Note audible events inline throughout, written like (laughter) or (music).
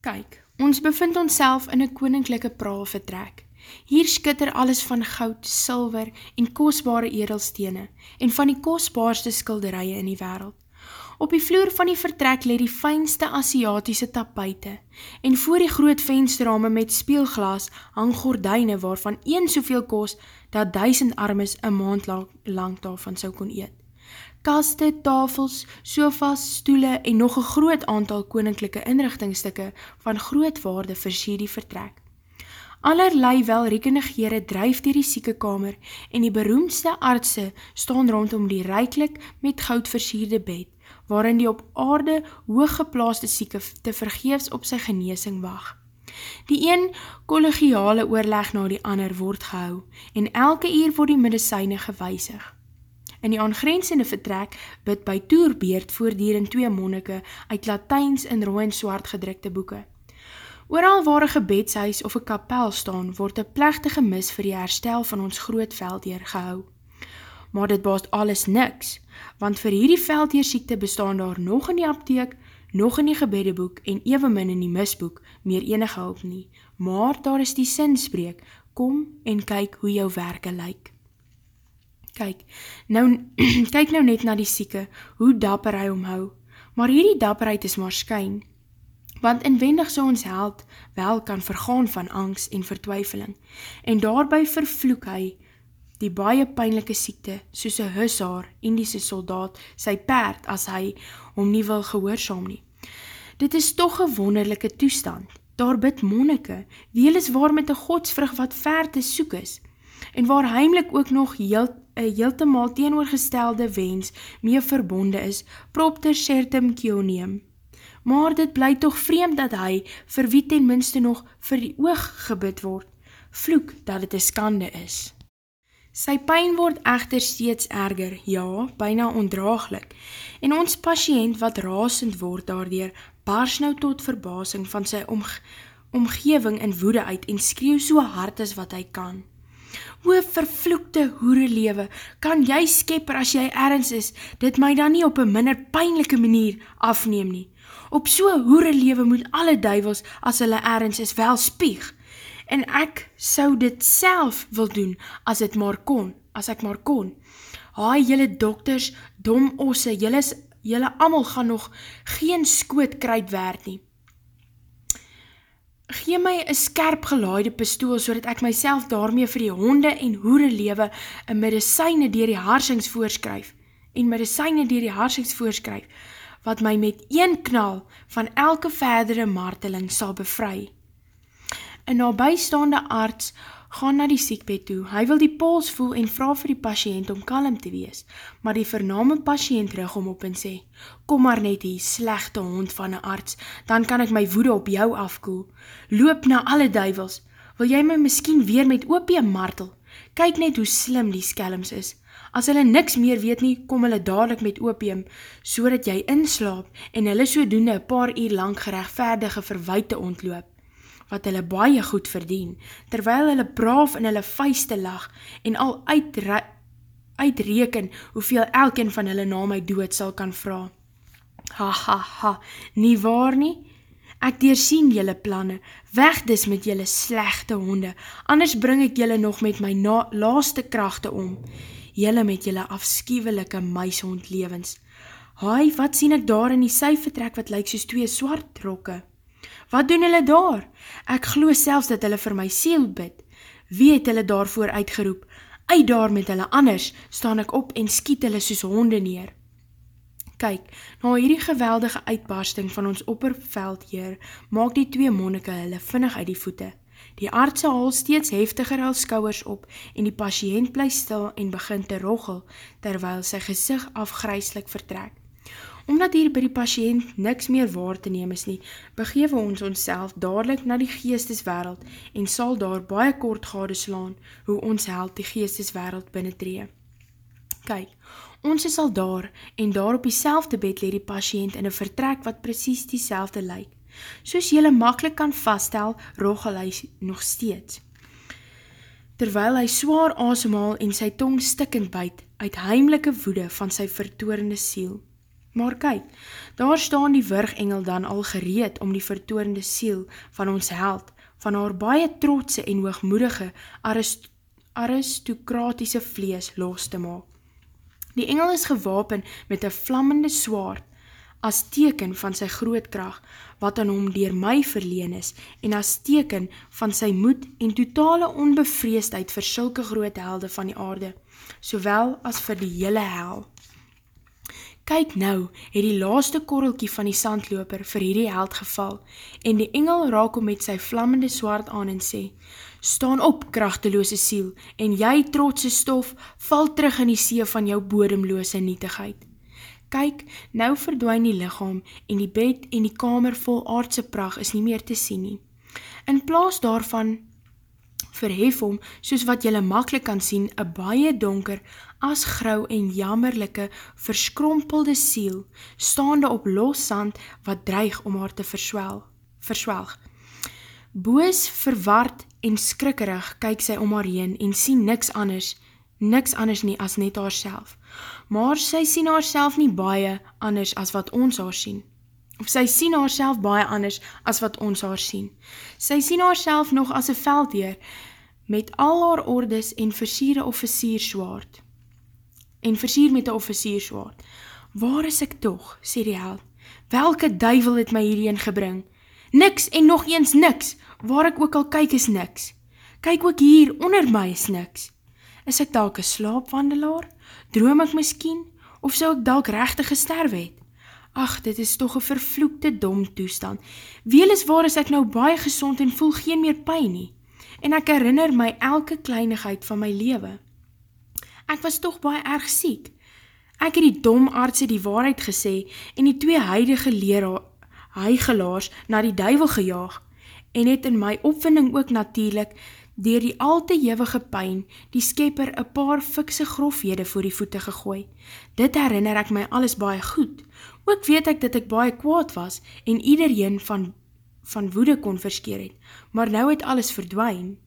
Kyk, ons bevind ons in 'n koninklike praalvertrek. Hier skitter alles van goud, silwer en kosbare edelstene en van die kosbaarste skilderye in die wêreld. Op die vloer van die vertrek lê die fynste Asiatiese tapuite en voor die groot vensterrame met speelglas hang gordyne waarvan een soveel kos dat duisend armes 'n maand lank daarvan sou kon eet. Kaste, tafels, sofas, stoele en nog 'n groot aantal koninklike inrigtingstukke van groot waarde versier die vertrek. Allerlei welriekende geure dryf deur die siekekamer en die beroemdste artse staan rondom die ryklik met goud versierde bed, waarin die op aarde hooggeplaaste sieke te vergeefs op sy genesing wag. Die een kollegiale oorleg na die ander word gehou en elke uur word die medisyne gewysig. In die aangrensende vertrek bid by toerbeerd voortdurend twee monnike uit Latyns in rooi en swart gedrukte boeke. Oral waar 'n gebedshuis of 'n kapel staan, word 'n plegtige mis vir die herstel van ons groot veldheer gehou. Maar dit baat alles niks, want vir hierdie veldheer siekte bestaan daar nog in die apteek, nog in die gebedeboek en ewemin in die misboek meer enige hulp nie. Maar daar is die sinspreek: Kom en kyk hoe jou werke lyk. Kyk. Nou (clears throat) kyk nou net na die sieke, hoe dapper hy omhou. Maar hierdie dapperheid is maar skyn want inwendig sou ons held wel kan vergaan van angs en vertwyfeling, en daarby vervloek hy die baie pynlike siekte, soos een hussar, Indiese soldaat, sy perd, as hy hom nie wil gehoorzaam nie. Dit is toch een wonderlijke toestand, daar bid monnike, welis waar met een godsvrug wat ver te soek is, en waar heimlik ook nog heel, een heeltemaal teenoorgestelde wens mee verbonde is, propter certum kionium, maar dit bly toch vreemd dat hy, vir wie ten minste nog vir die oog gebid word, vloek dat het een skande is. Sy pijn word echter steeds erger, ja, byna ondraaglik, en ons patiënt wat rasend word daardoor, baars nou tot verbasing van sy omge omgeving in woede uit en skreeuw so hard as wat hy kan. O vervloekte hoere lewe, kan jy skepper as jy ergens is, dit my dan nie op een minder pijnlijke manier afneem nie. Op so hoere lewe moet alle duivels, as hulle ergens is, wel spieg. En ek sou dit self wil doen, as het maar kon, as ek maar kon. Haai, jylle dokters, dom osse, jylle, jylle amal gaan nog geen skoot kruid werd nie. Gee my een skerp gelaaide pistool, so dat ek myself daarmee vir die honde en hoere lewe een medicijne dier die haarsings voorskryf, en medicijne dier die haarsings voorskryf, wat my met een knal van elke verdere marteling sal bevry. Een nabijstaande arts gaan na die siekbed toe. Hy wil die pols voel en vraag vir die patiënt om kalm te wees, maar die vername patiënt rig om op en sê, kom maar net die slechte hond van een arts, dan kan ek my woede op jou afkoel. Loop na alle duivels, wil jy my miskien weer met opium martel? Kyk net hoe slim die skelms is. As hulle niks meer weet nie, kom hulle dadelijk met opium, so dat jy inslaap en hulle so doende een paar uur lang gerechtvaardige verwijte ontloop, wat hulle baie goed verdien, terwyl hulle braaf in hulle vuiste lag en al uitre uitreken hoeveel elkeen van hulle na my dood sal kan vraag. Ha ha ha, nie waar nie? Ek deursien jylle planne, weg dis met jylle slechte honde, anders bring ek jylle nog met my na, laaste krachte om jylle met jylle afskiewelike muishond levens. Hai, wat sien ek daar in die syvertrek wat lyk soos twee swart rokke? Wat doen hulle daar? Ek glo selfs dat hulle vir my siel bid. Wie het hulle daarvoor uitgeroep? Uit daar met hulle anders, staan ek op en skiet hulle soos honde neer. Kyk, na hierdie geweldige uitbarsting van ons opperveldheer, maak die twee monnike hulle vinnig uit die voete. Die artse haal steeds heftiger al skouwers op en die patiënt bly stil en begin te roggel, terwyl sy gezicht afgryslik vertrek. Omdat hier by die patiënt niks meer waar te neem is nie, begewe ons ons self dadelijk na die geesteswereld en sal daar baie kort gade slaan hoe ons held die geesteswereld binnentree. Kyk, ons is al daar en daar op die selfde bed leer die patiënt in een vertrek wat precies die selfde lyk. Soos jylle makkelijk kan vaststel, roggel hy nog steeds. Terwyl hy swaar asemhaal en sy tong stikkend byt, uit heimlike woede van sy vertoorende siel. Maar kyk, daar staan die wurgengel dan al gereed om die vertoonde siel van ons held, van haar baie trotse en hoogmoedige arist aristokratiese vlees los te maak. Die engel is gewapen met 'n vlammende swaard as teken van sy groot krag wat aan hom deur my verleen is en as teken van sy moed en totale onbevreesdheid vir sulke groot helde van die aarde, sowel as vir die hele hel. Kyk nou, het die laaste korreltjie van die sandloper vir hierdie held geval en die engel raak hom met sy vlammende swaard aan en sê: "Staan op, kragtelose siel, en jy trotse stof, val terug in die see van jou bodemlose nietigheid." Kyk, nou verdwyn die liggaam en die bed en die kamer vol aardse pragt is nie meer te sien nie. In plaas daarvan verhef hom, soos wat jylle makkelijk kan sien, een baie donker, asgrauw en jammerlijke, verskrompelde siel, staande op los sand, wat dreig om haar te verswel, verswelg. Boos, verward en skrikkerig kyk sy om haar heen en sien niks anders, niks anders nie as net haar. Maar sy sien haar nie baie anders as wat ons haar sien. Of sy sien haar self baie anders as wat ons haar sien. Sy sien haar self nog as een veldheer, met al haar ordes en versiere officierswaard. En versier met die officierswaard. Waar is ek toch, sê die held, welke duivel het my hierheen gebring? Niks en nog eens niks, waar ek ook al kyk is niks. Kyk ook hier, onder my is niks. Is ek dalk een slaapwandelaar? Droom ek miskien? Of sou ek dalk rechtig gesterwe het? Ach, dit is toch een vervloekte dom toestand. Welis waar is ek nou baie gezond en voel geen meer pijn nie en ek herinner my elke kleinigheid van my lewe. Ek was toch baie erg siek. Ek het die dom artse die waarheid gesê en die twee huidige leraar, huigelaars na die duivel gejaag en het in my opwinding ook natuurlijk dier die al te jewige pijn die skepper een paar fikse grofhede voor die voete gegooi. Dit herinner ek my alles baie goed. Ook weet ek dat ek baie kwaad was en iedereen van van woede kon verskeer het, maar nou het alles verdwijn.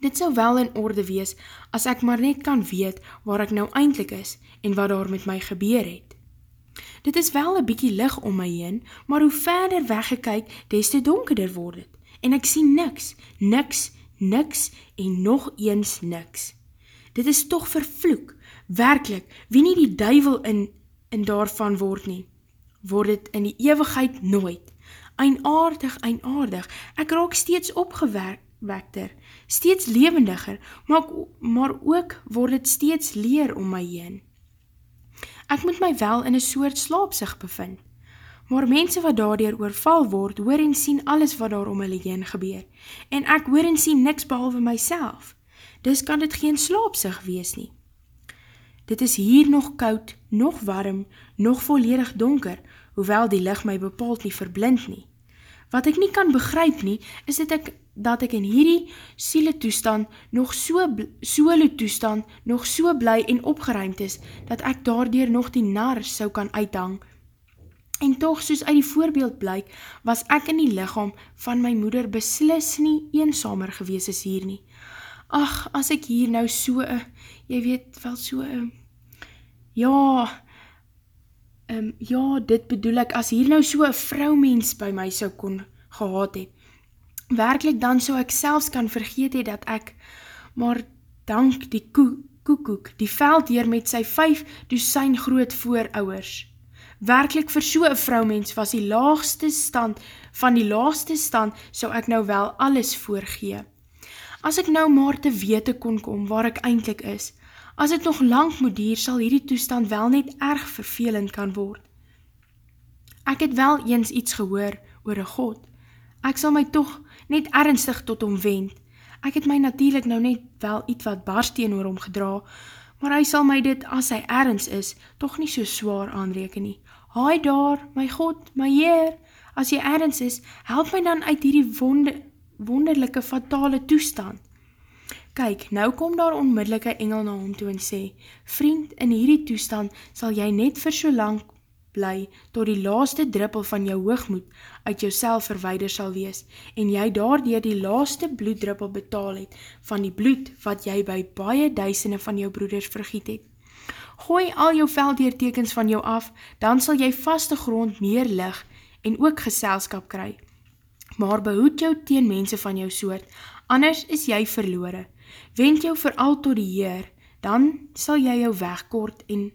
Dit sou wel in orde wees, as ek maar net kan weet waar ek nou eindelijk is en wat daar met my gebeur het. Dit is wel een bykie lig om my heen, maar hoe verder weggekyk, des te donkerder word het. En ek sien niks, niks, niks en nog eens niks. Dit is toch vervloek, werkelijk, wie nie die duivel in, in daarvan word nie, word het in die eeuwigheid nooit einaardig, einaardig. Ek raak steeds opgewekter, steeds levendiger, maar, maar ook word het steeds leer om my heen. Ek moet my wel in een soort slaapsig bevind, maar mense wat daardoor oorval word, hoor en sien alles wat daar om hulle heen gebeur, en ek hoor en sien niks behalwe myself, dus kan dit geen slaapsig wees nie. Dit is hier nog koud, nog warm, nog volledig donker, hoewel die licht my bepaald nie verblind nie. Wat ek nie kan begryp nie, is dit ek, dat ek in hierdie siele toestand, nog so solo toestand, nog so bly en opgeruimd is, dat ek daardoor nog die nar sou kan uithang. En toch, soos uit die voorbeeld blyk, was ek in die lichaam van my moeder beslis nie eensamer gewees is hier nie. Ach, as ek hier nou so, jy weet wel so, ja, um, ja, dit bedoel ek, as hier nou so een vrouwmens by my so kon gehad het, werkelijk dan so ek selfs kan vergeet het dat ek, maar dank die koe, koekoek, die veldheer met sy vijf dosijn groot voorouwers, werkelijk vir so een vrouwmens was die laagste stand, van die laagste stand, so ek nou wel alles voorgee. As ek nou maar te wete kon kom waar ek eindelijk is, As dit nog lang moet dier, sal hierdie toestand wel net erg vervelend kan word. Ek het wel eens iets gehoor oor een God. Ek sal my toch net ernstig tot hom wend. Ek het my natuurlijk nou net wel iets wat barsteen oor hom gedra, maar hy sal my dit, as hy ergens is, toch nie so zwaar aanreken nie. Haai daar, my God, my Heer, as jy ergens is, help my dan uit hierdie wonder, wonderlijke fatale toestand. Kyk, nou kom daar onmiddellik een engel na hom toe en sê, Vriend, in hierdie toestand sal jy net vir so lang bly, tot die laaste druppel van jou hoogmoed uit jou verweider sal wees, en jy daardier die laaste bloeddruppel betaal het, van die bloed wat jy by baie duisende van jou broeders vergiet het. Gooi al jou veldheertekens van jou af, dan sal jy vaste grond meer lig en ook geselskap kry. Maar behoed jou teen mense van jou soort, anders is jy verloore. Wend jou vooral tot die Heer, dan sal jy jou weg kort en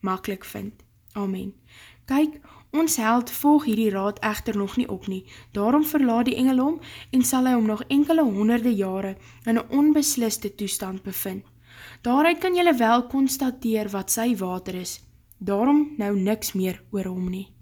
makkelijk vind. Amen. Kyk, ons held volg hierdie raad echter nog nie op nie, daarom verlaat die engel om en sal hy om nog enkele honderde jare in een onbesliste toestand bevind. Daaruit kan jylle wel constateer wat sy water is, daarom nou niks meer oor hom nie.